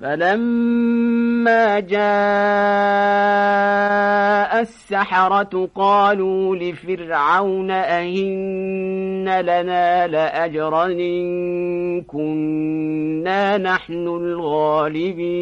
فلما جاء السحرة قالوا لفرعون أَهِنَّ لنا لأجرا إن كنا نحن الغالبين